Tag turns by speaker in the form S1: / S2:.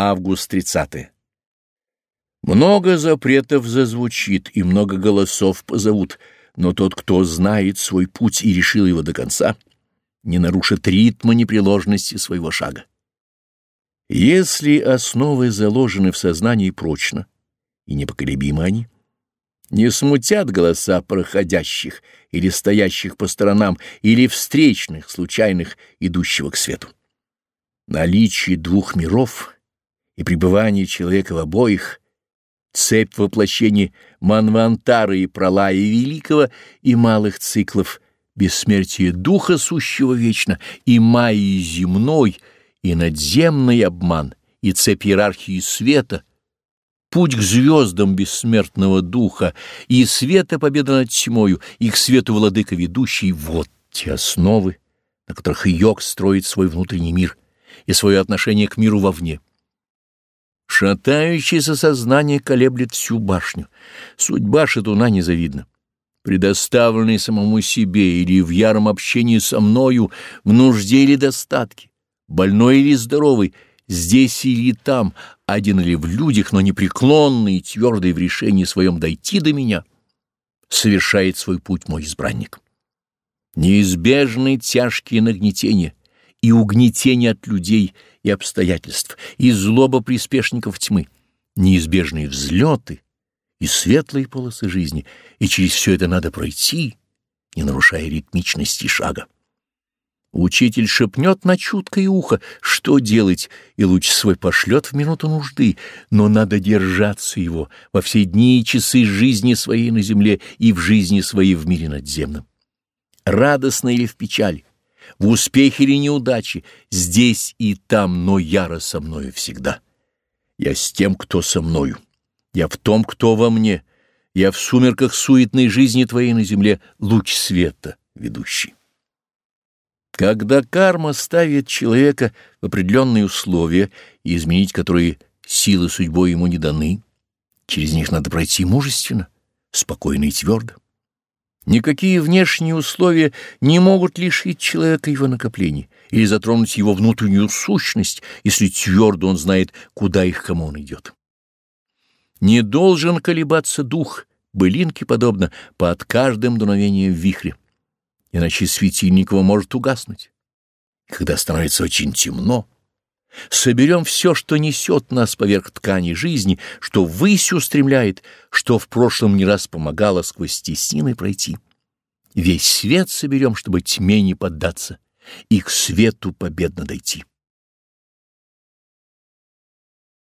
S1: Август 30. Много запретов зазвучит, и много голосов позовут, но тот, кто знает свой путь и решил его до конца, не нарушит ритма непреложности своего шага. Если основы заложены в сознании прочно и непоколебимы они, не смутят голоса проходящих или стоящих по сторонам, или встречных, случайных, идущего к свету. Наличие двух миров — и пребывание человека в обоих, цепь воплощений Манвантара и Пралая Великого и малых циклов, бессмертие Духа Сущего Вечно и Майи земной, и надземный обман, и цепь иерархии света, путь к звездам бессмертного Духа и света победа над тьмою, и к свету владыка ведущий — вот те основы, на которых йог строит свой внутренний мир и свое отношение к миру вовне. Шатающееся сознание колеблет всю башню. Судьба шатуна незавидна. Предоставленный самому себе или в яром общении со мною, в нужде или достатке, больной или здоровый, здесь или там, один или в людях, но непреклонный и твердый в решении своем дойти до меня, совершает свой путь мой избранник. Неизбежны тяжкие нагнетения и угнетения от людей — и обстоятельств, и злоба приспешников тьмы, неизбежные взлеты и светлые полосы жизни, и через все это надо пройти, не нарушая ритмичности шага. Учитель шепнет на чуткое ухо, что делать, и луч свой пошлет в минуту нужды, но надо держаться его во все дни и часы жизни своей на земле и в жизни своей в мире надземном. Радостно или в печали, в успехе или неудаче, здесь и там, но яро со мною всегда. Я с тем, кто со мною. Я в том, кто во мне. Я в сумерках суетной жизни твоей на земле луч света ведущий. Когда карма ставит человека в определенные условия, и изменить которые силы судьбой ему не даны, через них надо пройти мужественно, спокойно и твердо. Никакие внешние условия не могут лишить человека его накоплений или затронуть его внутреннюю сущность, если твердо он знает, куда их кому он идет. Не должен колебаться дух, былинке подобно, под каждым дуновением вихря, иначе светильник его может угаснуть. Когда становится очень темно, Соберем все, что несет нас поверх ткани жизни, что ввысь устремляет, что в прошлом не раз помогало сквозь теснины пройти. Весь свет соберем, чтобы тьме не поддаться и к свету победно дойти.